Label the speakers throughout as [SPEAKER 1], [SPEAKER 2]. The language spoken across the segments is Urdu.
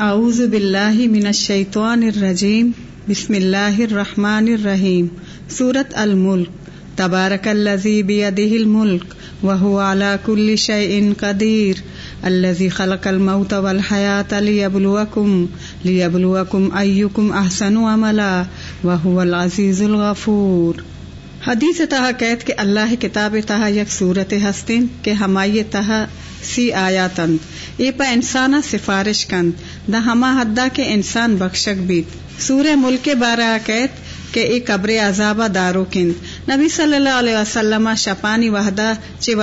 [SPEAKER 1] اعوذ باللہ من الشیطان الرجیم، بسم اللہ الرحمن الرحیم سورت الملک، تبارک الذی بیدہ الملک وهو على كل شيء قدیر الذي خلق الموت والحیات لیبلوکم لیبلوکم ایکم احسن عملا وهو العزیز الغفور۔ حدیث تہا قید کے اللہ کتاب تہا یک صورت ہستن، کہ ہمائی تہا سی آیاتند ای پا انسانا سفارش کند دا ہما حدا کے انسان بخشک بیت۔ سورہ ملک بارہ قید کہ ای قبر عذابہ دارو کند۔ نبی صلی اللہ علیہ وسلم شپانی وحدہ چی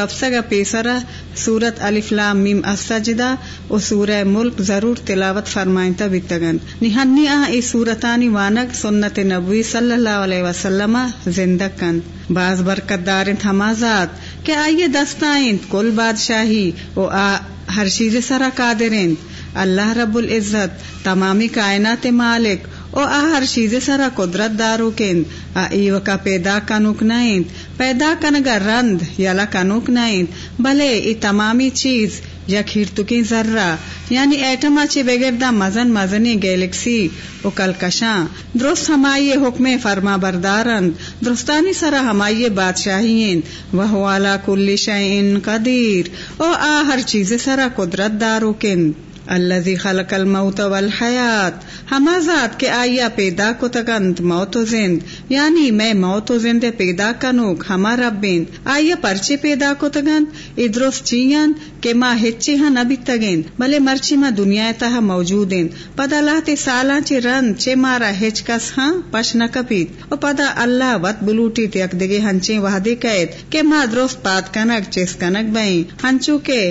[SPEAKER 1] پیسرا سورت لام میم السجدہ و سورہ ملک ضرور تلاوت فرمائنتا بیتگن نہنی آ ای سورتانی وانک سنت نبوی صلی اللہ علیہ وسلم زندہ کند بعض برکت دارن ہمازات کہ آئیے دستائیں کل بادشاہی و آ ہر چیز سرا قادرین اللہ رب العزت تمامی کائنات مالک او آ ہر چیز سرا قدرت دارو کند آ ایو کا پیدا کنوک نائند، پیدا کنگا رند، یلا کنوک نائند، بلے ای تمامی چیز یک ہرتکی ذرہ یعنی ایٹما چی بگردا مزن مزنی گیلکسی او کلکشاں، درست ہمائی حکم فرما بردارند درستانی سرا ہمائی بادشاہین وہ کل شعین قدیر، او آ ہر چیز سرا قدرت دارو کن الذي خلق الموت والحیات، ہما ذات کے آئیا پیدا کو تگند موت و زند. یعنی میں موت و زند پیدا کنوک، ہما ربین. آئیا پرچے پیدا کو تگند ادروس چیئن، کہ ماں ہچے ہاں نبی تگین بلے مرچی ماں دنیا تہا موجود پدا اللہ تے سالاں چے رن چے مارا ہچ کس ہاں پش نہ کپیت. او پدا اللہ وط بلوٹی یک دگے ہنچے وحدے قید کہ ماں درست پات کنک چیس کنک بائیں ہنچو کے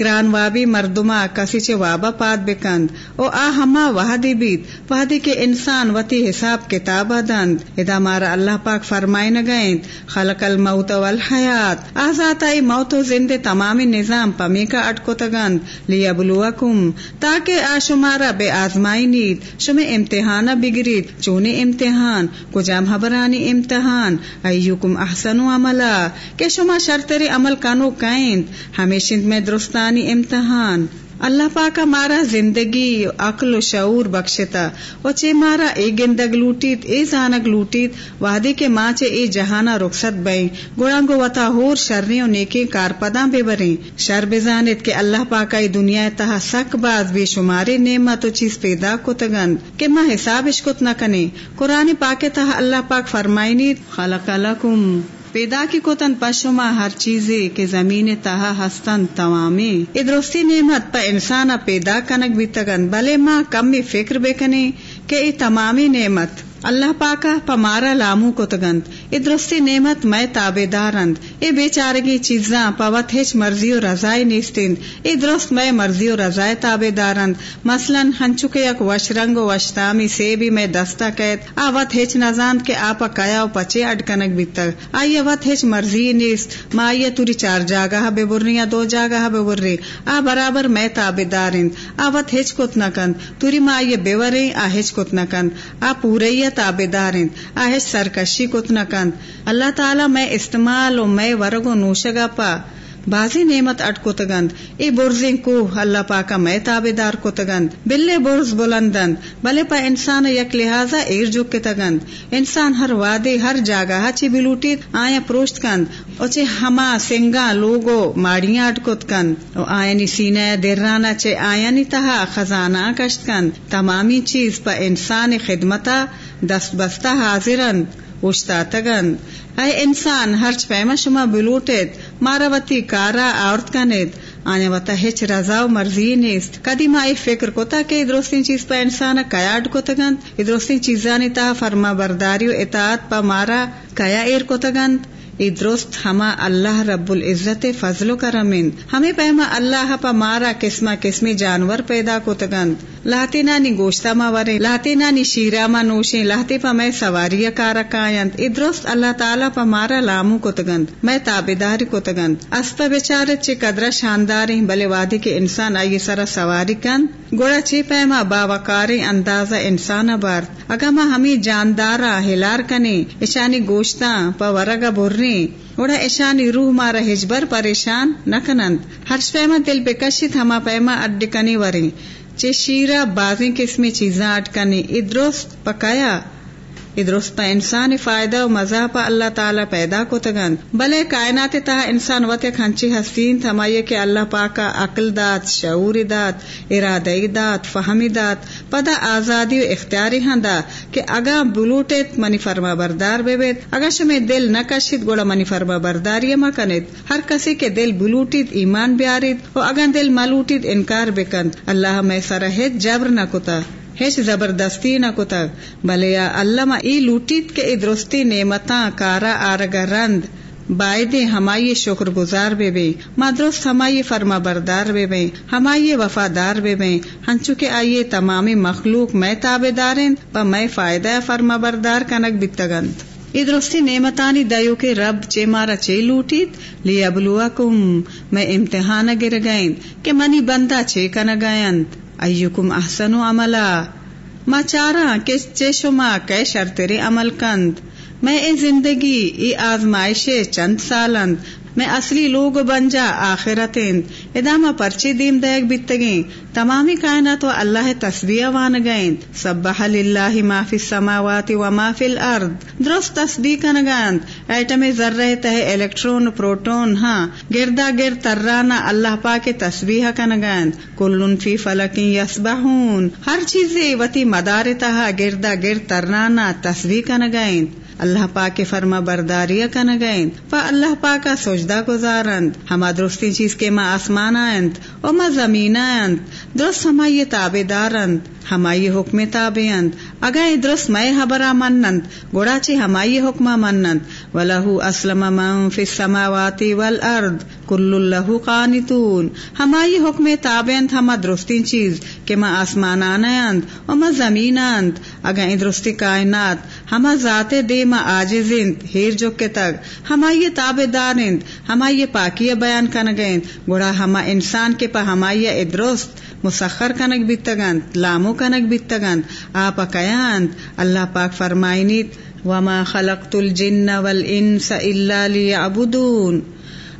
[SPEAKER 1] گران وابی مردما کسی چے وابا پاد بکند۔ او آ ہما وحدی بیت۔ وحدی کے انسان وتی حساب کتاب دند۔ ادا مارا اللہ پاک فرمائی نگائند خلق الموت والحیات۔ آزاتا ای موت و زند تمامی نظام پمی کا اٹکو تگند۔ لیبلوکم۔ تاکہ آ شمارا بے آزمائی نیت شم امتحان بگرید۔ چونے امتحان۔ کجام حبرانی امتحان۔ ایوکم احسن عملا۔ کہ شما شرطری عمل کانو کائند ہمیشند میں درستان یعنی امتحان۔ اللہ پاکا مارا زندگی، عقل و شعور بخشتا۔ و چے مارا اے گندگ لوٹیت، اے زانگ لوٹیت۔ وادی کے ماں چے اے جہانا رخصت بئیں۔ گڑانگو وطا ہور شرنی و نیکی کار پداں بے بریں۔ شر بزانت کہ اللہ پاکا ای دنیا تہا سک باز بے شمارے نعمت و چیز پیدا کو تگند کہ ماں حساب اشکت نہ کنے۔ قرآن پاک تہا اللہ پاک فرمائنی خلق لکم۔ پیدا کی کوتن پشما ہر چیزے کے زمین تہا ہستن تمامے ادرستی نعمت پا انسان پیدا کنک بھی تگن، بلے ماں کم بھی فکر بے کنے کہ ای تمامی نعمت اللہ پاکا پمارا لامو کو تگند۔ ای درستی نعمت میں تابے دارند اے بیچارگی چیزاں پوت ہچ مرضی و رضائے نیستند۔ اے درست میں مرضی و رضائے تابے دارند مثلا ہنچکے یک وشرنگ و وشتامی سے بھی میں دستا قید آوت ہچ نزاند کے آپا کیا و پچے اڈکنک بیتر۔ آئی وت ہچ مرضی نیست۔ ما آئیے توری چار جاگہ بے برنی یا دو جاگہ بے برری آ برابر میں تابے دارند آوت ہچ کت نکند توری ما آئیے بے آ ہچ کت نکند آ پورے تابے دارند آہش سرکشی کت نکند اللہ تعالی میں استعمال و میں ورگو نوشگا پا۔ بازی نعمت اٹ کو تگند ای برزیں کو اللہ پاکا میں تابے دار کو تگند بلے برز بلندند بلے پا انسان یک لہذا ایر جو کے تگند۔ انسان ہر وادے ہر جاگہ چی بلوٹی آیا پروشت کند۔ او ہما سنگا لوگو، ماڑیاں اٹ کت کند او آیا نی سینہ درانا چے آیا نی تہا، خزانہ کشت کند۔ تمامی چیز پا انسان خدمتا دست بستہ حاضرن۔ اوشتا تگند اے انسان، ہرچ پیما شما بلوٹت مارا وتی کارا عورت کنید آنے وتا ہچ رضا و مرضی نیست. کدی ما ای فکر کوتا کہ ادروسین چیز پا انسان کیاڈ کو تگند ادروسین چیزانی تا فرما برداری و اطاعت پا مارا کیا ایر کو تگند ای درست ہما اللہ رب العزت فضل و کرمین ہمیں پیما اللہ پا مارا قسمہ قسمی جانور پیدا کو تگند لاہتی نانی گوشتا ما ورے لاہتی نانی شیرا ما نوشیں لاہتی پا میں سواری کارا کائند۔ ای درست، اللہ تعالی پا مارا لامو کو تگند میں تابداری کو تگند اسپا بیچارت چے قدرہ شانداری بلے وادی کے انسان آئی سرا سواری کن۔ گوڑا چی پیما باوکاری اندازہ انسان بارت اگا ما ہمیں جاندارا ہلار کنے اشانی گوشتا پا ورگا بھرنی اوڑا ایشانی روح مارا ہجبر پریشان نکنند۔ ہر پیما دل بے کشت ہما پیما اڈکنی وریں۔ وری چے شیرا بازی قسمی چیزاں اٹکنی ادروست پکایا۔ درست انسان فائدہ و مزہ پا اللہ تعالی پیدا کو تگن بلے کائنات تا انسان وط کھنچی حسین تھمائیے کہ اللہ پاکا عقل دات شعور دات ارادی دات فہمی دات پدا آزادی و اختیاری ہندا کہ اگا بلوٹت منی فرما بردار بے بیت اگا شمی دل نہ کشید گوڑا منی فرما برداری ما کنید۔ ہر کسی کے دل بلوٹید ایمان بیارید و اگا دل ملوٹید انکار بکند۔ اللہ میں سرحت جبر نہ کتا۔ ہیچ زبردستی نہ کتا بلے اللہ ای لوٹیت کے ای درستی نعمتاں، کارا، آرگا، رند۔ بائدے ہمائی شکر گزار بے بے۔ ما درست ہمائی فرما بردار بے بے۔ ہمائی وفادار بے بے۔ ہنچو کے آئیے تمامی مخلوق میں تابے دارن پا میں فائدہ فرما بردار کنک بتگند۔ ای درستی نعمتانی دیو کے رب چے مارا چے لوٹیت۔ لی ابلوکم میں امتحان گر گئیں کہ منی بندہ چے کن گئند ایوکم احسن عملا؟ ما چارا، کس چے شما؟ کے شرطری عمل کند؟ میں اے زندگی ای آزمائش چند سالند۔ میں اصلی لوگ بن جا آخرتند ادامہ پرچی دیم دیگ بیتگیں تمامی کائنات و اللہ تصویہ وان گئیں سبح للہ ما فی السماوات و ما فی الارض درست تصدیق کنگاند ایٹم ذرہ تہ الیکٹرون پروٹون ہاں گردا گر ترانا اللہ پاک تصویح کنگاند کلن فی فلک یسبحون ہر چیز وتی مدار تہا گردا گر ترانا تصویح کنگائیں اللہ پاک کے فرما برداری کا نگائن و اللہ پاک کا سوچدہ گزارند. ہما درستی چیز کے ماں آسمان آئند و ما زمین آئند. درست ہمائی تابے دارند ہمائی حکم تابعند اگا درست میں حبرا منند گوڑا چی ہمائی حکم منند. ولہو اسلم من فی السماوات والارض کل اللہ قانتون. ہمائی حکم تابعند ہما درستی چیز کہ ما آسمان آنند و ما زمین آند اگا درستی کائنات ہما ذات دے ما آجز آجزند ہیر جو کے تگ۔ تک ہمائی تابے دارند ہمائی پاکی بیان کنگ کنگند گوڑا ہما انسان کے پا ہمائی ادرست مسخر کنک بیتگند لامو کنک بیتگند آپ قیاند اللہ پاک فرمائنیت، وما خلقت الجن والانس الا لیعبدون۔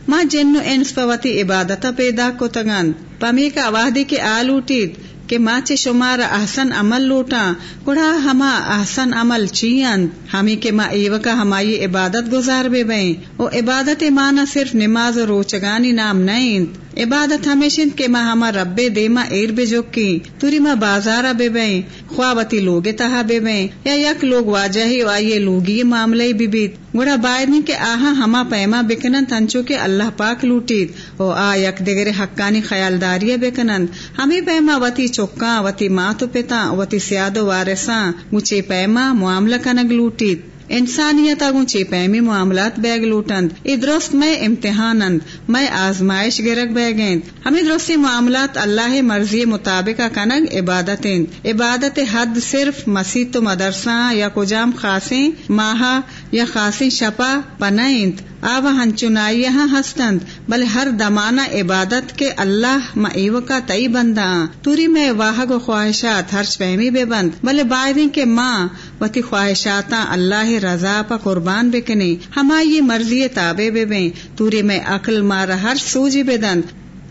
[SPEAKER 1] ما جن و انس پوتی عبادت پیدا کو تگند پمی کا وحدی کے آلوٹید کہ ماں چے شمارا احسن عمل لوٹا گڑا ہما احسن عمل چیئن ہمیں کے ماں ایوکا ہمائی عبادت گزار بے بیں او عبادت مانا صرف نماز و روچگانی نام نہیں عبادت ہمیشن کے ماں ہما رب دے ماں ایر بے جوکی توری ماں بازارا بے بیں خواوتی لوگ تہا بے بیں یا یک لوگ واجہی و آئیے لوگی معاملے بھی بیت۔ گوڑا باید کے آہا ہما پیما بکنن تنچو کے اللہ پاک لوٹید۔ او آ یک دگر حقانی خیالداری بکنن۔ ہمیں پیما وتی چکا وتی ماتو پتا وتی سیادو وارساں مچے پیما معاملہ کنگ لوٹید۔ انسانیت چی پیمی معاملات بیگ لوٹند ای درست میں امتحانند، میں آزمائش گرگ بیگند ہمیں درستی معاملات اللہ مرضی مطابق کنگ عبادت عبادت حد صرف مسیح تو مدرسہ یا کجام خاصیں ماہا یا خاصی شپا پنائند آب ہنچنائی ہستند، بل ہر دمانہ عبادت کے اللہ ایو کا تئی بندہ توری میں واہگ و خواہشات ہرش فہمی بے بند، بل بائدیں کے ماں وتی خواہشات اللہ رضا پا قربان بکنے ہمائی مرضی تابے بے بیں۔ توری میں عقل مارا ہر سوجی بے دند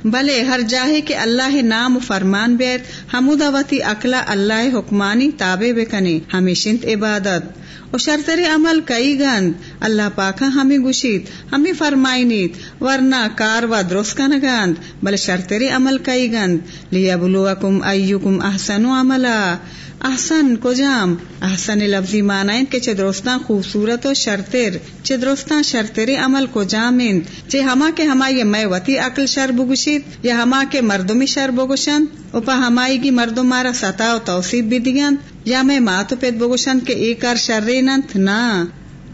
[SPEAKER 1] بلے ہر جاہے کے اللہ نام فرمان بیت۔ ہمودا وتی عقلا اللہ حکمانی تابے بکنے ہمیشنت عبادت۔ و شرطر عمل کئی گند اللہ پاکا ہمیں گشید ہمیں فرمائنیت ورنہ کار و درست کا نگند بل شرطر عمل کئی گند لیا بلوکم ایوکم احسن عملا. احسن کو جام احسن لفظی مانائیں کہ چدرستان خوبصورت و شرطر چدرستان شرطر عمل کو جامند چے ہما کے ہما یہ میں وتی عقل شر بگشید یا ہما کے مردمی شر بگشند اوپا ہمائی کی مردم مارا ستا و توصیب بھی دیگند یا میں ماتو پیت بگوشند کے ایک کار شرری ننت؟ نا.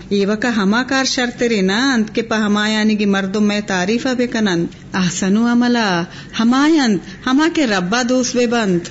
[SPEAKER 1] ایوکا ہما کار شرطری نند کے پا ہمایانی کی مردم میں تعریف بے کنند احسنو عملا. ہمایند ہما کے ربا دوست بے بند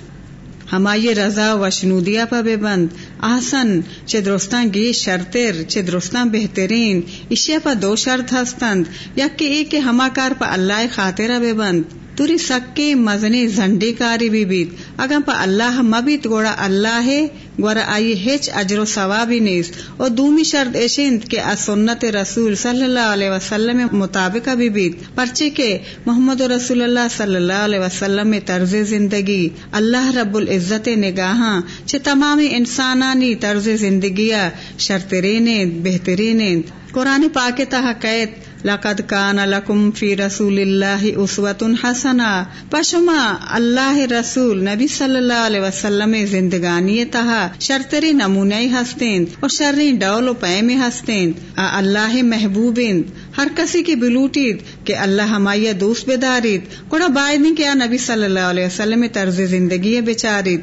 [SPEAKER 1] ہمائی رضا و شنودیا پا بے بند آسن چے درستان گی شرطر چے درستان بہترین. اشیا پا دو شرط ہستند یا کہ ایک ہما کار پا اللہ خاطرہ بے بند توری سکے مزنی زنڈی کاری بھی بیت اگم پا اللہ مبیت گوڑا اللہ ہے گورا آئی ہچ اجر و ثوابی نیست اور دومی شرط ایشند کہ سنت رسول صلی اللہ علیہ وسلم مطابق بھی بیت پرچے کے محمد رسول اللہ صلی اللہ علیہ وسلم طرز زندگی اللہ رب العزت نگاہاں چھ تمامی انسانانی طرز زندگیہ شرطرین بہترین قرآن پاک تہ قید لقد کان لکم فی رسول اللہ اسوت حسنا پشما اللہ رسول نبی صلی اللہ علیہ وسلم زندگانی تہا شرطری نمونی ہستین اور شرری ڈول و پیم ہستین. آ اللہ محبوبین، ہر کسی کی بلوٹید کہ اللہ ہمایا دوست بیدارید کوڑا باید کیا نبی صلی اللہ علیہ وسلم طرز زندگی بیچارید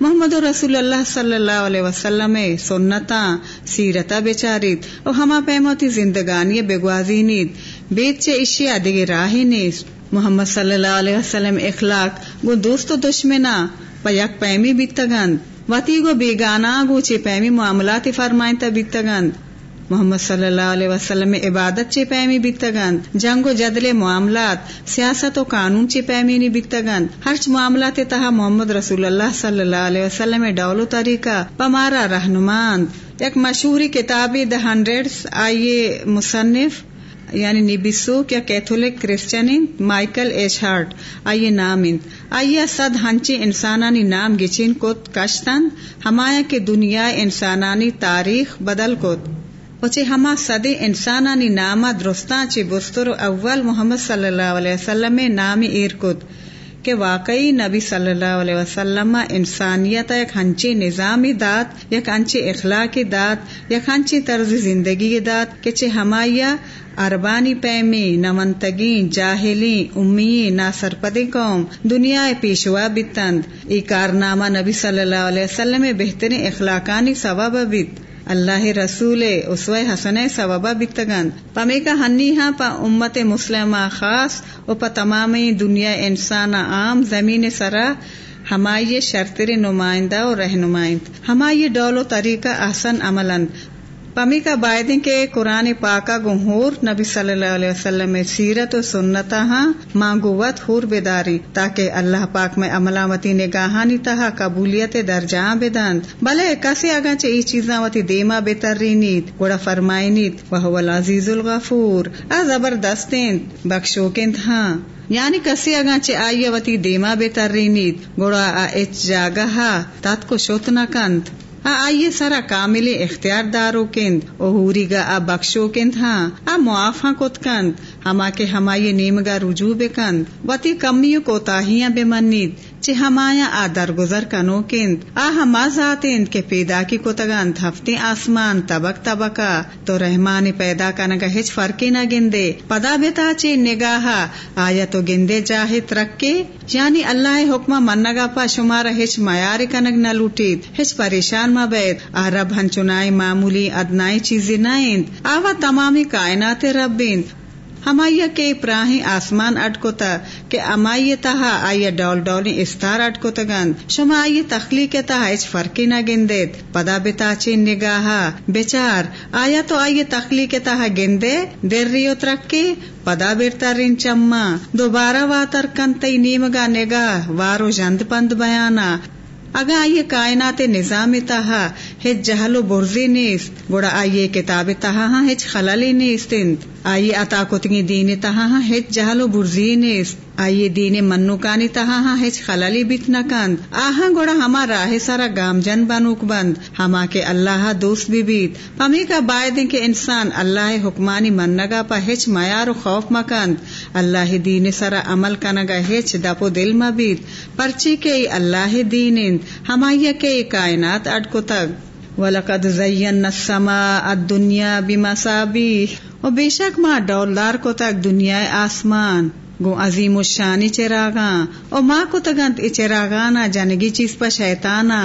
[SPEAKER 1] محمد رسول اللہ صلی اللہ علیہ وسلم سنتا، سیرتا بیچاریت اور ہما پیموتی زندگانی بگوازی نیت بیت چے اشیاء دیگے راہی نیست۔ محمد صلی اللہ علیہ وسلم اخلاق گو دوست و دشمنا، پا یک پیمی بیتگند۔ وطی گو بیگانا گو چے پیمی معاملات فرمائن تا بیتگند۔ محمد صلی اللہ علیہ وسلم عبادت چی پیمی بیتگن جنگ و جدل معاملات، سیاست و قانون چی پیمی نی بیتگن ہرچ معاملات تہا محمد رسول اللہ صلی اللہ علیہ وسلم ڈولو طریقہ، پمارا رہنماند۔ ایک مشہوری کتابی دا ہنڈریڈ آئیے مصنف یعنی نیبیسو کیا Catholic Christian Michael H Hart. آئیے نام آئیے صد ہنچی انسانانی نام گچین کت کشتن، ہمایا کے دنیا انسانانی تاریخ بدل کت۔ وچے ہما صدی انسانانی ناما درستان چی بستر اول محمد صلی اللہ علیہ وسلم نامی ایرکد کہ واقعی نبی صلی اللہ علیہ وسلم انسانیت یک ہنچی نظامی دات یک ہنچی اخلاقی دات یک ہنچی طرز زندگی دات کہ چھ ہمایا اربانی پیمی نمنتگی جاہلی امی نا سرپدی قوم دنیا پیشوا بتند ای کارنامہ نبی صلی اللہ علیہ وسلم بہترین اخلاقانی ثواب بیت۔ اللہ رسول اسوہ حسن ثوابا بتگن پمی کا ہنی ہاں پا امت مسلمہ خاص و پا تمام دنیا انسان عام زمین سرا ہمائی شرطر نمائندہ و رہنمائند ہمائی ڈول و طریقہ احسن عملند پمی کا بائدیں کے قرآن پاکا گہور نبی صلی اللہ علیہ وسلم میں سیرت و سنتا ہاں مانگوت ہور بیداری تاکہ اللہ پاک میں عملامتی نگاہانی، تہا قبولیت درجاں بدند بلے کسی اگا چی چیزاں وتی دیما بہتری نیت گوڑا فرمائی نیت وہ العزیز الغفور۔ آ زبردستین بخشوکند ہاں یعنی کسی اگا چی آئیے وتی دیما بہتری نیت گوڑا اچ جاگا تات کو شوتنا کند۔ آئیے سارا کامل اختیار دارو کند اوہوری گا آ، بخشو کند ہاں آ معافا کت کند ہما کے ہمائی نیمگا رجوع بکند وتی کمیو کو تاہیاں بے منید چی ہمایا آ درگزر کنو کند۔ آ ہما ذاتند کے پیدا کی کتگند ہفتے آسمان طبق طبقا تو رحمان پیدا کنگا ہچ فرقی نہ گندے۔ پدا بیتا چی نگاہا، آیا تو گندے جاہے ترکے یعنی اللہ حکمہ منگا پا شمارا ہچ میار کنگ نہ لوٹید۔ ہچ پریشان ما بید آ رب ہنچنائی معمولی ادنائی چیزی نائند آوا تمامی کائنات ربیند ہمائی کے پراہی آسمان اٹکو تا کہ امائی تہا آئی ڈول ڈولی استار اٹکو تگند شما آئی تخلیق تہا اچ فرقی نہ گندید۔ پدا بتا چین نگاہا۔ بیچار، آیا تو آئی تخلیق تہا گندے؟ در ریو ترکی، پدا بیرتا رین چما۔ دوبارہ واتر کنتی نیمگا نگاہ، وارو جند پند بیانا۔ اگا آئیے کائنات نظام تہا ہچ جہل و برزی نیست۔ گوڑا آئیے کتاب تہا ہاں ہچ خلالی نیست آئیے عطا کتنی دین تہا ہاں ہچ جہل و برزی آئیے دین منو کانی تہا ہاں ہچ خلالی بیت نکند آہاں گوڑا ہما راہ سارا گام جن بنوک بند۔ ہما کے اللہ دوست بھی بیت۔ پمی کا باعد کے انسان اللہ حکمانی منگا پا ہچ میار و خوف مکند اللہ دین سارا عمل کنگا ہچ دپو دل مبیت پرچی کے اللہ دین ہمائی کے کائنات اڈکو تک وَلَقَدْ زَيَّنَّ السَّمَاءَ الدُّنْيَا بِمَصَابِيحَ و بے شک ما ڈولدار کو تک دنیا آسمان، گو عظیم الشانی چراغاں او ما کو تگنت اچراغانا جنگی چیز پا شیطانا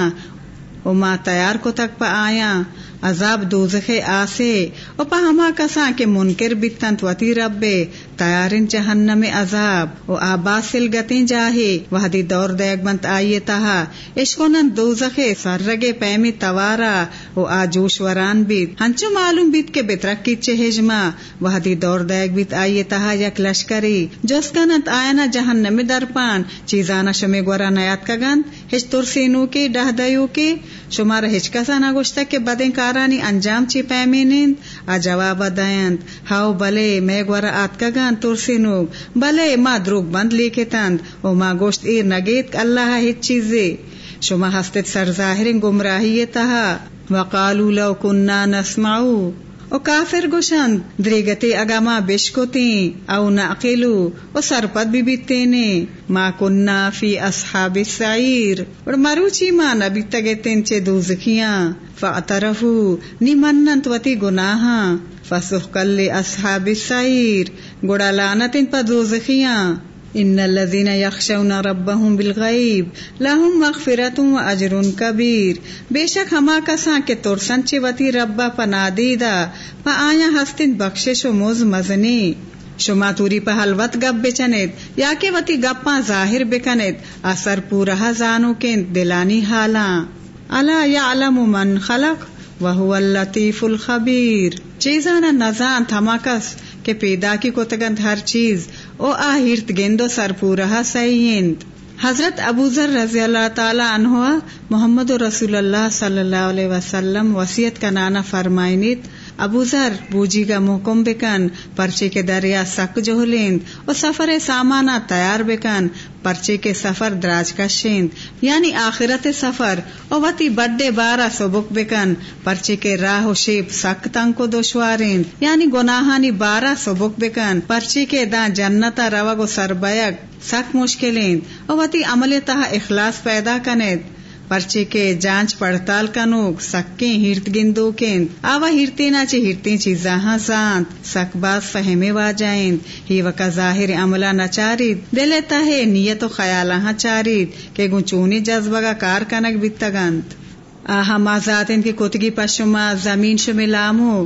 [SPEAKER 1] او ما تیار کو تک پا آیاں۔ عذاب دوزخ آسے او پا ہما کساں کے منکر بیتنت وتی ربے تیارن جہنم عذاب و آباسل گتیں جاہے، وحدی دور دیگ بنت آئیے تہا اشکونن دوزخ سررگے پیمی توارا و آجوش وران بیت ہنچو معلوم بیت کے بترکی چہجما، وحدی دور دیگ بیت آئیے تہا یک لشکری، جس کنت آئینا جہنم درپان، چیزانا شمی گورا نیات کگند ہچ ترسینو کے ڈہ دیو کے شمارا ہچ کسا نہ گوشتا کہ بدیں کارانی انجام چی پیمینند آ جواب دایند ہاو بلے میں گورا آت کگان ترسینو بلے ما دروگ بند لیکے تند او ما گوشت ایر نگیت اللہ ہچ چیزے۔ شما ہستت سر ظاہر گمراہی تہا۔ وقالو لو کننا نسمعو۔ او کافر گوشند دریگتی اگا ما بشکوتی او نعقلو او سرپت بھی بیتینے ما کننا فی اصحاب السعیر، اور مروچی ما نبی تگیتین چے دوزکیاں، فاعترفو نی مننت وتی گناہاں فسحقل لی اصحاب السعیر گوڑا لانتن پا دوزکیاں۔ ان الذين يخشون ربهم بالغیب لهم مغفرت و اجر کبیر۔ بے شک ہما کساں کے ترسن چی وتی ربا پنادیدا پا آیا ہستن بخشش و موز مزنی۔ شما توری پہ حلوت گپ بچنت یا کہ وتی گپاں ظاہر بکنت اثر پورا زانو کے دلانی حالاں۔ الا یعلم من خلق، وهو اللطیف الخبیر۔ چیزانا نزان تھماکس کہ پیدا کی کوتگند ہر چیز۔ او آہرت گندو سر پورا سیند حضرت ابو ذر رضی اللہ تعالی عنہ محمد رسول اللہ صلی اللہ علیہ وسلم وسیعت کا نانا فرمائنیت۔ ابو ذر، بوجی کا محکم بکن پرچے کے دریا سک جو لیند اور سفر سامانا تیار بکن پرچے کے سفر دراج کا شیند یعنی آخرت سفر، اور وتی بڈے بارہ سبک بکن پرچے کے راہ و شیب سک تنگ کو دوشوارند یعنی گناہانی بارہ سبک بکن پرچے کے داں جنتا روگ و سربیک سک مشکلیں اور وتی عمل تہا اخلاص پیدا کنید۔ پرچے کے جانچ پڑتال کنوک سکیں ہرت گندو کن آوا ہرتے نہ چے چیزاں ہاں سانت۔ سک باز فہمے وا جائیں ہی وکا ظاہر عملہ نہ چارید۔ دل تہے نیت و خیال ہاں چارید۔ کہ گنچونی جذبہ کا کار کنک بیتگنت آہا ما ذاتن کی کتگی پشما زمین شمی لامو۔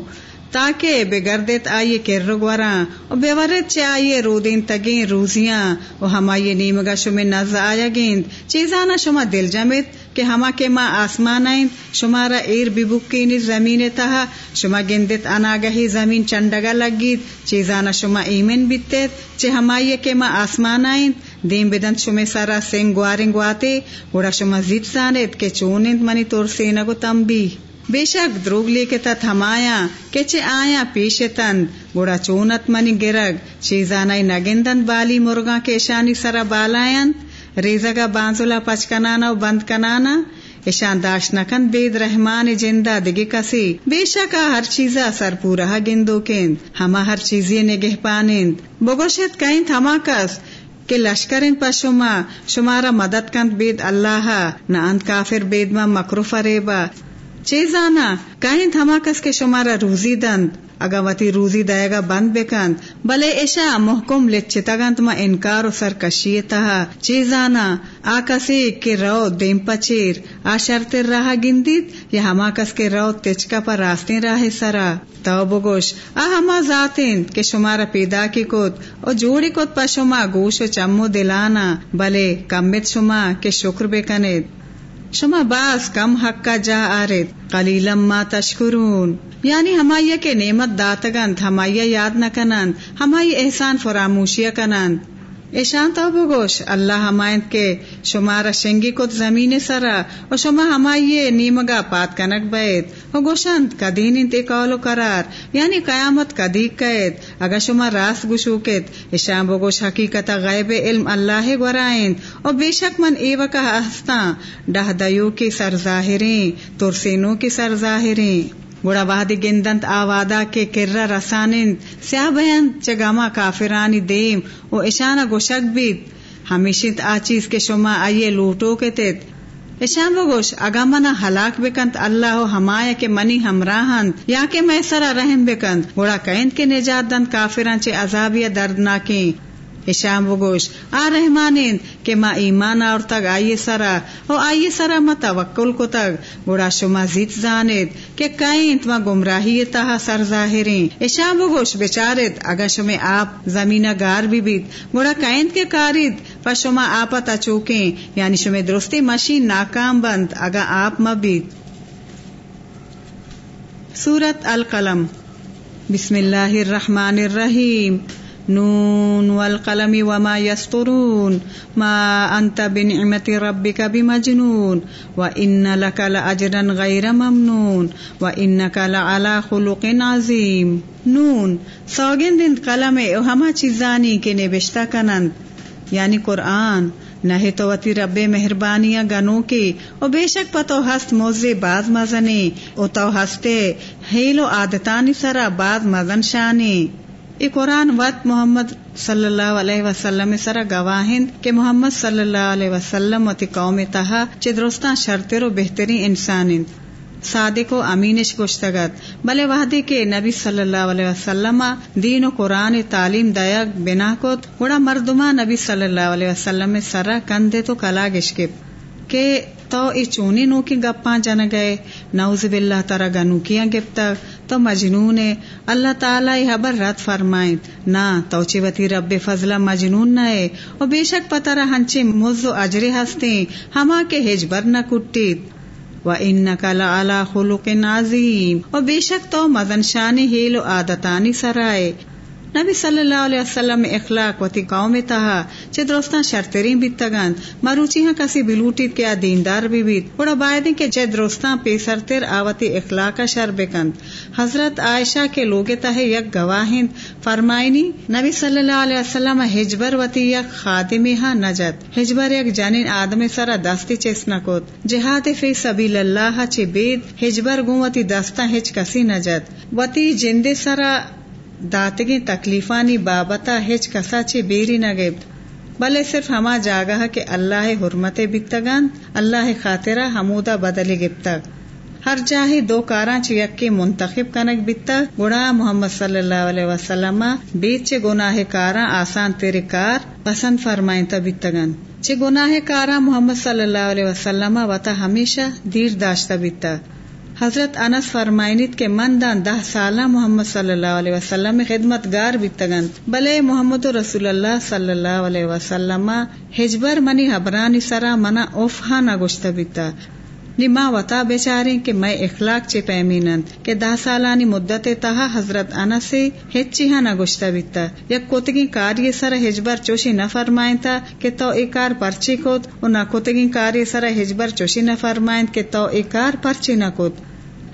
[SPEAKER 1] تاکہ بے گردت آئیے کر گوراں اور بے چے آئیے رو دین تگیں روزیاں۔ اور ہما یہ نیمگا شمہ نز آیا گیند۔ چیزانا شما دل جمت کہ ہما کے ماں آسمان آئیں شمارا ایر ببکینی زمین تہا، شما گندت اناگہی زمین چنڈگا لگید، چیزانا شما ایمن بیتت چے ہمائی کے ماں آسمان آئیں دیم بدن شما سارا سنگ گوارنگ واتے گوڑا شما زیت زانت کہ چونند منی طور سینگو تنبی بے شک دروگ لے کے تت ہمایا کہ چے آیا پیش تند گوڑا چونت منی گرگ، چیزانائی نگندن بالی مرگاں کے شانی سرا بالائن ریزگا بانزولا پچ کنانا و بند کنانا اشان داشت نکن بید رحمان جندہ دگی کسی۔ بے شکا ہر چیزا سر پورا گندو کند، ہما ہر چیزی نگہ پانند۔ بگوشت کہیں تھما کس، کہ لشکرین پا شما، شمارا مدد کند بید اللہ، نہ انت کافر بید ما مکرو فریبا چیزانا کہیں تھما کس کے شمارا روزی دند۔ اگا وتی روزی دائے گا بند بکند۔ بلے ایشا محکم لچتگند ما انکار و سرکشی تہا چیزانا آکسی کے رو دیم پچیر۔ آ شرط راہ گندید، یا ہما کس کے رو تچکا پر راستیں راہ سرا۔ تو بگوش۔ آ ہما ذاتین کہ شمارا پیدا کی کت اور جوڑی کت پا شما گوش و چمو دلانا۔ بلے کمت شما کے شکر بکنید شما باز کم حق کا جا آرد قلیلم ما تشکرون. یعنی ہمائی کے نعمت داتگند ہمائی یاد نہ کنند ہمائی احسان فراموشیا کنند. ایشان تو بگوش اللہ ہمائند کے شمارا شنگی کت زمین سرا و شما ہمائی نیمگا پات کنک بیت و گوشند کدین انتے قول و قرار یعنی قیامت کدیق قید اگا شما راست گشوکت ایشان بگوش حقیقت غیب علم اللہ گورائند و بے شک من ایوکا ہستا ڈہ دیو کی سر ظاہریں ترسینوں کی سر ظاہریں گوڑا وادی گندنت آوادا کے کرا رسانند سیاہ بہن چگاما کافرانی دیم او اشانا گوشک بیت ہمیشت آ چیز کے شما آئیے لوٹو کے تیت اشان بگوش اگا منا ہلاک بکنت اللہ و ہمایا کے منی ہمراہند یا کہ میں سرا رحم بکند گوڑا کہند کے نجات دند کافران چے عذابیہ دردناکیں اشام بگوش آ رحمانین، کہ ما ایمان اور تگ، آئیے سرا۔ او آئیے سرا، ما توکل کو تگ۔ گوڑا شما زیت زانید، کہ کائیں تما گمراہی تہا سر ظاہریں اشام بگوش بیچارت اگا شما آپ زمین گار بھی بیت۔ گوڑا کائیں کے کارید پا شما آپا تا چوکیں یعنی شما درستی مشین ناکام بند، اگا آپ مبیت سورت القلم۔ بسم اللہ الرحمن الرحیم۔ نون والقلم وما يسطرون. ما أنت بنعمة ربك بمجنون. وإن لك لأجرا غير ممنون. وإنك لعلى خلق عظيم. نون. سوگندند قلم او ہما چیزانی کے نبشتہ کنند. یعنی قرآن. نہ تو وتی رب مہربانی گنو کے. او بے شک پتو ہست موزے باز مزنے. او تو ہستے ہیلو عادتانی سرا باز مزن شانے. ای قرآن وط محمد صلی اللہ علیہ وسلم سرا گواہند کہ محمد صلی اللہ علیہ وسلم وتی قوم تہا چدرستان شرطر و بہترین انسان صادق و امینش گشتگت۔ بلے وحدی کے نبی صلی اللہ علیہ وسلم دین و قرآن تعلیم دیا بنا کت بڑا مردما نبی صلی اللہ علیہ وسلم سرا کندے تو کلا گشکپ۔ کہ تو ای چونی نو کی گپاں جن گئے نوز باللہ ترا گنو کیا گپتا، تو مجنون اللہ تعالی حبر رد فرمائیں نا تو وتی رب فضلہ مجنون نہ او بے شک پترا ہنچے مزو اجرے ہستے ہما کے ہجبر نہ کٹیت و ان کلا اعلی خلق نازیم اور بے شک تو مزن شان ہیل و عادتانی سرائے۔ نبی صلی اللہ علیہ وسلم اخلاق وتی قوم تہا چھ درستان شرطرین بیتگان مروچی ہاں کسی بلوٹیت کیا دیندار بھی بیت۔ بڑا بائدیں کہ جے درستان پیسرتر آوتی اخلاق کا شر بکند۔ حضرت عائشہ کے لوگ تہ یک گواہند۔ فرمائنی، نبی صلی اللہ علیہ وسلم ہجبر وتی یک خادمی ہاں نجت ہجبر یک جانین آدم سرا دستی چیس نکوت جہاد فی سبیل اللہ چھ بید، ہجبر گوتی دستا ہچ کسی نجت وتی جند سرا داتگی تکلیفانی بابتا ہچ کسا چے بیری نگیب بلے صرف ہما جاگا کہ اللہ حرمت بکتگان اللہ خاطرہ حمودہ بدلی گپتا ہر جاہی دو کاراں چکی منتخب کنک بتا گڑا محمد صلی اللہ علیہ وسلم بیچ گناہ کاراں آسان تیرے کار پسند فرمائیں بتگن چھ گناہ کاراں محمد صلی اللہ علیہ وسلم وتا ہمیشہ دیر داشتہ بیتا حضرت انس فرمائنیت کے مندان دہ سالہ محمد صلی اللہ علیہ وسلم خدمت گار بیتگن، بلے محمد رسول اللہ صلی اللہ علیہ وسلم ہجبر منی حبرانی سرا منا اوفہا نہ گشت بیتا۔ نما وتا بیچارے کہ میں اخلاق چے پیمینند، کہ دہ سالانی مدت تہا حضرت انا سے ہچی ہاں نہ گشتا بیتا۔ یک کوتگی کاری سر ہجبر چوشی نہ فرمائیں تا کہ تو ایکار پرچی کود و نہ کوتگی کاری سر ہجبر چوشی نہ فرمائیں کہ تو ایکار پرچی نہ کود۔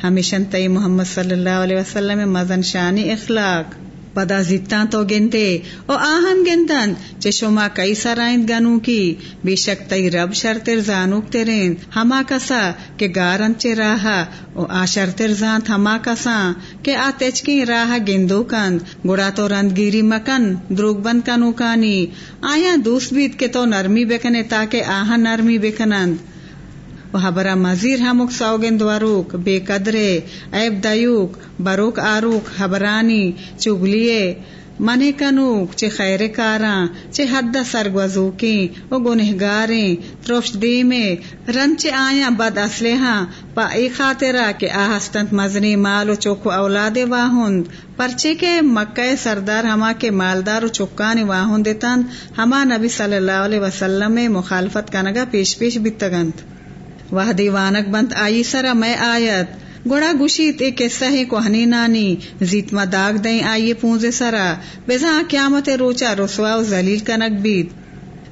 [SPEAKER 1] ہمیشن تئی محمد صلی اللہ علیہ وسلم مزن شانی اخلاق۔ پدا زیتاں تو گنتے، او آہم گنتن، چے شما کئی سرائند گنو کی۔ بے شک تئی رب شرطر زانوک تیرین۔ ہما کسا کہ گارن چے راہا۔ او آ شرطر زانت ہما کسا کہ آ تچکی راہا گندو کند گڑا تو رندگیری مکن، دروگ بند کنو کانی۔ آیا دوست بیت کے تو نرمی بکنے تاکہ آہا نرمی بکنند۔ حبرا مزیر ہمک سوگند وروک بے قدرے ایب دیوک، بروک آروک، حبرانی، چگلیے منے کنوک، چے خیر کاراں چے حد سرگوزوکی او گنہگاریں تروش دیمے رنچ آیا بد اسلے ہاں پا ای خاطرہ کہ آہستنت مزنی مال و چوکو اولاد واہند، پرچے کے مکہ سردار ہما کے مالدار و چکانی واہند تند ہما نبی صلی اللہ علیہ وسلم میں مخالفت کنگا پیش پیش بیتگند وہ دیوانک بند آئی سرا میں آیت۔ گوڑا گشیت ایک قصہ کو کوہنی نانی۔ زیتما داغ دیں آئیے پونزے سرا۔ بزا قیامت روچا رسوا و زلیل کنک بیت۔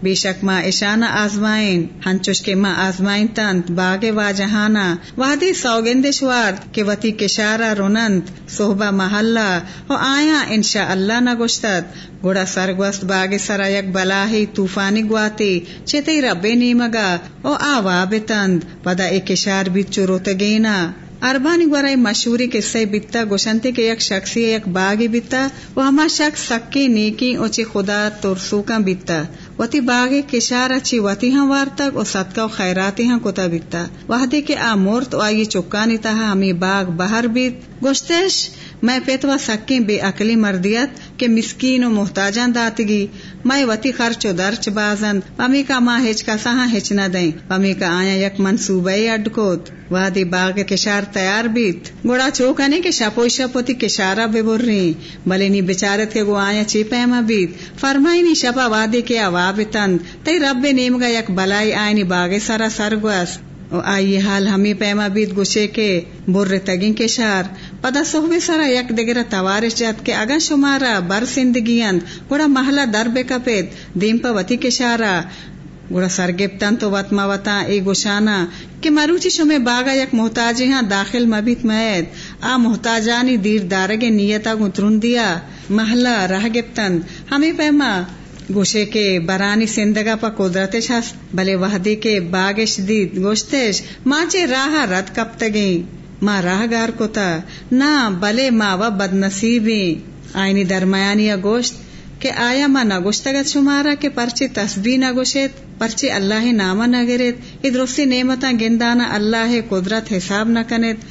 [SPEAKER 1] بے شک ماں اشانہ آزمائن ہنچوش کے ماں آزمائن تنت باغ وا جہانا وادی سوگندشوار کے وتی کشارا روننت صحبہ محلہ، ہو آیا انشاء اللہ نہ گشتت گوڑا سرگوست باغ سرا یک بلاہی طوفانی گواتی، چیتے ربے نیمگا، او آوا بتند پدا ایک کشار بھی چروت گینا۔ اربانی گورائی مشہوری قصے بیتا، گوشنتی کے یک شخصی، یک باغی بیتا وہ ہما شخص سکی نیکی، اوچی خدا ترسو کا بیتا۔ وتی باغے کشار اچھی وتی ہاں وار تک اور صدقہ و خیراتی ہاں کتا بکتا وحدی کے آمورت و آئی چکانی تہا ہمیں باغ باہر بیت۔ گوشتش میں پیتوا سکیں بے عقلی مردیت کہ مسکین و محتاجان داتگی میں وتی خرچ و درچ بازند پمی کا ماں ہچ کا سہاں ہچ نہ دیں۔ پمی کا آیا یک منصوبہ اڈ کوت وادی باغ کشار تیار بیت۔ گوڑا چوکنے کے شپو شپوتی کشارا بے بر رہی بلے نی بچارت کے گو آیا چی پیما بیت۔ فرمائی نی شپا وادی کے اواب تند تی رب نیم گا یک بلائی آئینی باغ سرا سرگوست آئی حال ہمیں پیما بیت گوشے کے بر تگیں کے شار۔ پدا صحبے سرا یک دگرا توارش جات کے اگا شمارا بر سندگی گوڑا محلہ در بے کپیت دیم پا وتی کے شارا گوڑا سرگپتن تو وطما وطا اے گوشانا کہ مروچی شمے باغا یک محتاجی ہاں داخل مبیت میت آ محتاجانی دیر دارگے نیتا گترون دیا محلہ رہ گپتن ہمیں پیما گوشے کے برانی سندگا پا قدرتش ہست بلے وحدی کے باغش دید گوشتش ماں چے راہ رد کب کو تا نہ بلے و بد نصیبی آئینی درمیانی گوشت کہ آیا ماں نہ گوشتگت شمارا کے پرچے تسبیح نہ گوشت پرچے اللہ نامہ نہ گرت ادرسی نعمتاں گندانا اللہ قدرت حساب نہ کنت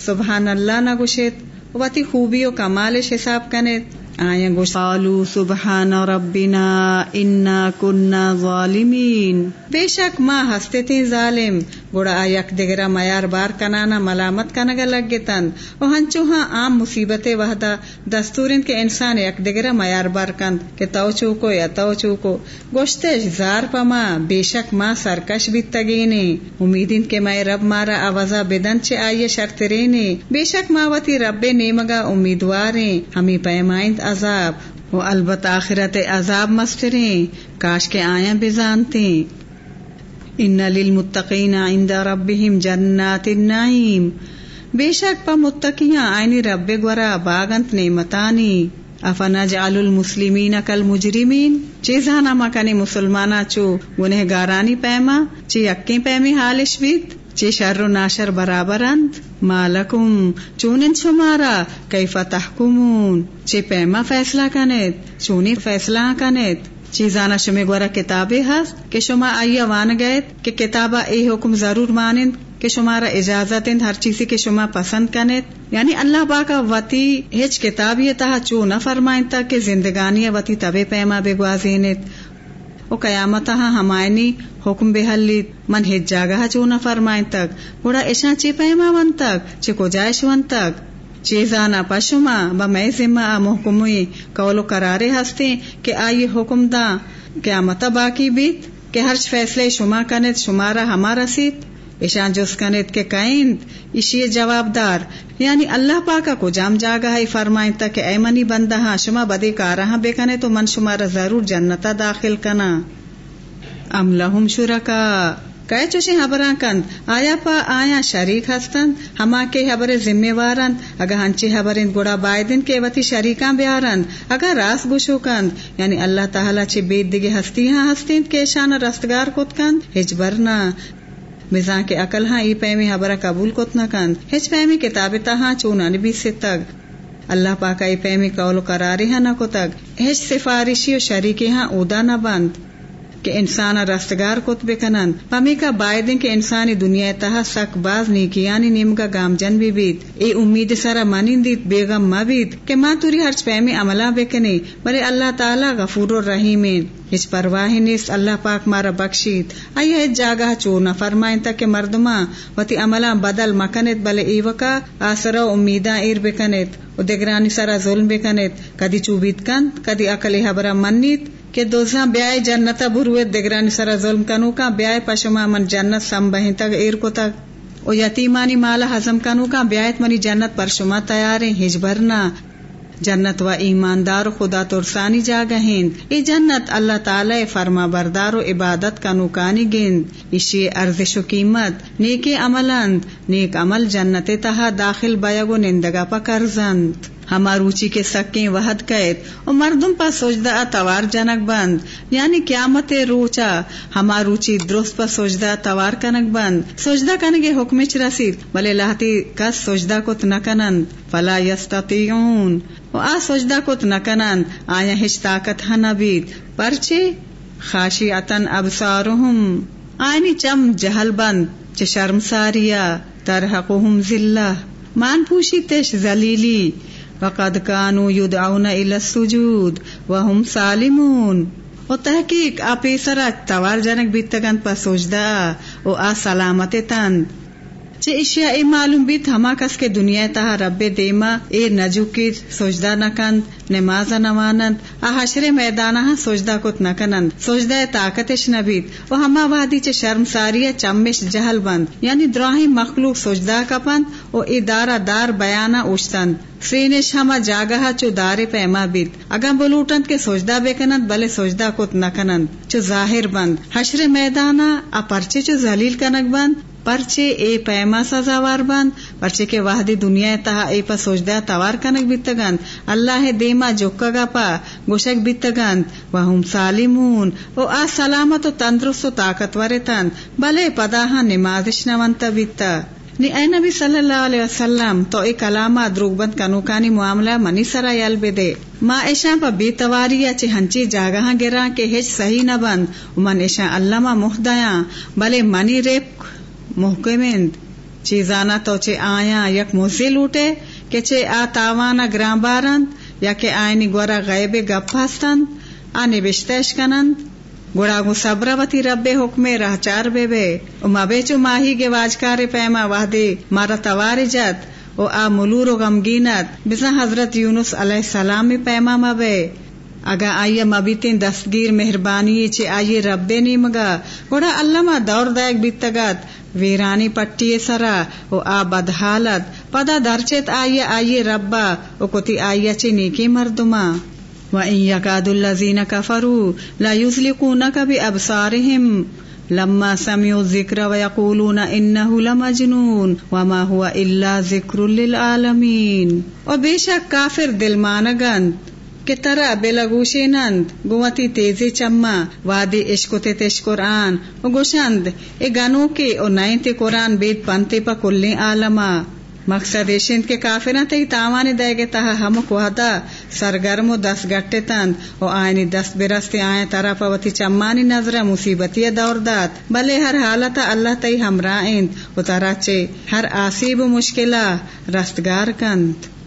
[SPEAKER 1] سبحان اللہ نہ گوشت وتی خوبی و کمالش حساب کنت آیا گوشت قالو سبحان ربنا انا کننا ظالمین بے شک ماں ہستے تھے ظالم گوڑا یک دگرا میار بار کنانا، ملامت کنگا لگ تن۔ او ہنچو ہاں عام مصیبت وحدہ دستورن کے انسان یک دگرا میار بار کند کہ تو چوکو یا تو چوکو۔ گوشتش زار پما، بے شک ماں سرکش بھی تگینے امیدین کے میں رب مارا آوازا بدن چے آئیے شرط رینے بے شک ماوتی رب نیمگا امیدواریں۔ ہمیں پیمائند عذاب۔ وہ البت آخرت عذاب مستریں۔ کاش کے آیا بزانتے ان للمتقین عند ربهم جنات النعیم بے شک پا متقیاں آئینی رب گورا باغنت نعمتانی۔ افنجعل المسلمین کل مجرمین چیزانا مکنی مسلمانا چو گنہ گارانی پیما۔ چی اکی پیمی حالش بیت۔ چی شر و ناشر برابرند۔ مالکم چونن شمارا کیف تحکمون۔ چی پیما فیصلہ کنید۔ چونی فیصلہ کنید۔ چیزانا شمی گورا کتابیں ہست کہ شما آئیا وان گئے کہ کتابہ اے حکم ضرور مانند، کہ شمارا اجازت ہر چیزی کے شما پسند کنت یعنی اللہ باقا وتی ہچ کتاب یہ چو نہ فرمائن تک زندگانی وتی طبے پیما بے گوازینت او قیامت ہمائنی حکم بے حلی من ہچ جاگہ چو نہ فرمائن تک گوڑا ایشا چی پیما ون تک چی کو جائش ون تک چیزانا پشما ب میں ذمہ محکموئی کولو کرارے ہستے کہ آئی حکم دا کیا مت باقی بیت کہ ہر فیصلے شما کنت شمارا ہمارا سیت ایشان جس کنت کے کائند اشی جواب دار یعنی اللہ پاکا کو جام جاگا ہے فرمائیں تک اے منی بندہ ہاں شما بدے کارا بے کنے تو من شمارا ضرور جنتا داخل کنا ام لہم شرکا کئے چوشی حبراں کند، آیا پا آیا شریک ہستند؟ ہما کے حبر ذمہ وارند اگا ہنچی حبرین گوڑا بائدن کے وتی شریکاں بیارند اگا راس گوشو کند۔ یعنی اللہ تعالی چی بید دیگے ہستی ہاں ہستیند کے شان رستگار کت کند؟ ہج برنا مزاں کے عقل ہاں ای پیمی حبرہ قبول کت نہ کند۔ ہج پیمی کتاب ہاں چونا نبی سے تگ۔ اللہ پاک ای پیمی قول قراری ہاں نہ کو تگ ہج سفارشی و شریکی ہاں اودا نہ بند۔ کہ انسان رستگار کت بکنن پمی کا بائدن کے انسانی دنیا تہا سک باز نیکیانی یعنی نیم کا گام جن بھی بیت اے امید سارا مانندیت بیگم ما بیت کہ ماں توری ہر پیمی عملہ بکنے بلے اللہ تعالی غفور الرحیم اس پرواہ نیس اللہ پاک مارا بخشید۔ آئی جاگہ چو نہ فرمائیں تک مردما وتی عملہ بدل مکنت بلے ای وکا آسرا امیداں ایر بکنت و دگرانی سارا ظلم بکنت کدی چوبیت کن کدی عقل حبرہ منیت کہ دوزاں بیائے جنتا بروے دگرانی سرا ظلم کنو کا بیائے پشما من جنت سم بہن تک ایر کو تک او یتیمانی مالا ہزم کنو کا بیائت منی جنت پر شما تیاریں ہج بھرنا جنت و ایماندار خدا ترسانی جا گہند ای جنت اللہ تعالی فرما بردار و عبادت کا نوکانی گند اشی ارزش و قیمت نیک عملند نیک عمل جنت تہا داخل بیگو نندگا پا کرزند۔ ہما روچی کے سکیں وحد قید اور مردم پا سوجدہ توار جنک بند یعنی قیامت روچا ہما روچی درست پا سوجدہ توار کنک بند سوجدہ کنگے حکمچ رسید بلے لہتی کس سوجدہ کت نکنند فلا یستطیعون و آ سوجدہ کت نکنند آیا ہچ طاقت ہنبید پرچے خاشی اتن ابسارہم آئینی چم جہل بند چ شرم ساریا ترحقهم ذلہ مان پوشی تش ذلیلی وقد كانوا يدعون الى السجود وهم سالمون۔ و تحقیق آ پیسرا توار جنک بیتگند پا سجدہ و آ سلامت تند چه اشیا ای معلوم بیت ہما کس کے دنیا تہا رب دیما، اے نجو کی سجدہ نکند نماز نوانند آ حشر میدانا ہاں سجدہ کت نکنند سجدہ طاقتش نبیت و ہما وحدی چے شرم ساری چمش جہل بند. یعنی دراہی مخلوق سجدہ کپند و ای دارا دار بیانا اوشتند. سینش ہما جاگہ چو دار پیما بیت. اگا بلوٹند کے سجدہ بے کنند، بلے سجدہ کت نکنند چو ظاہر بند. حشر میدانا ا چو ذلیل کنک بند. پرچے اے پیما سزاوار بند پرچے کے وحدی دنیا تہا اے پا سوچدہ توار کنک بیتگند اللہ دیما جوکگا پا گوشک بیتگند وہم سالمون۔ او آ سلامت و تندرست و طاقتور تند بلے پداہا نمازش نونتا بیتا۔ نی اے نبی صلی اللہ علیہ وسلم تو ای کلاما دروگ بند کنوکانی معاملہ منی سرا یل بے دے۔ ما ایشاں پا بی تواری چے ہنچی جاگہاں گراں کے ہیچ صحیح نہ بند۔ من ایشاں اللہ ما محدیاں بلے منی ریپ محکمند چیزانا تو چے آیا یک موزی لوٹے، کہ چے آ تاوانا گران بارند، یا کہ آئینی گورا غیب گپ ہستند، آ نبشتش کنند۔ گوڑا گو صبروتی رب حکم راہ چار بے بے۔ او مبے چو ماہی کے واجکار پیما وحدے مارا تواری جت، او آ ملور و غمگینت۔ بزا حضرت یونس علیہ السلام پیما مبے اگا آئیے مبیتیں دستگیر مہربانی چے آئیے رب نی مگا۔ گوڑا اللہ ما دور دائک بیتگت ویرانی پٹی سرا او آ بدحالت پدا درچت آئیے آئیے ربا۔ او کتی آئیے چے نیکی مردما۔ وَإِن يَكَادُ الَّذِينَ كَفَرُوا لَا يُزْلِقُونَكَ بِأَبْصَارِهِمْ لما سمعوا الذكر ويقولون انه لمجنون۔ وما هو الا ذكر للعالمين اور بے شک کافر دل مانگند۔ کہ ترا بلگوشی نند گوتی تیزی چما وادی اشکتے تش قرآن و گوشند اے گنو کے او نائن تے قرآن بیت پنتے پا کلیں عالما مقصد ایشند کے کافران تی تاوانی دے گے تہا ہمک وحدا سرگرم و دست گٹے تند و آئینی دست برستے آئیں طرف وتی چمانی نظر مصیبتی دور دات بلے ہر حالتا اللہ تی ہمراہ اند و ترا چے ہر آسیب و مشکلہ رستگار کند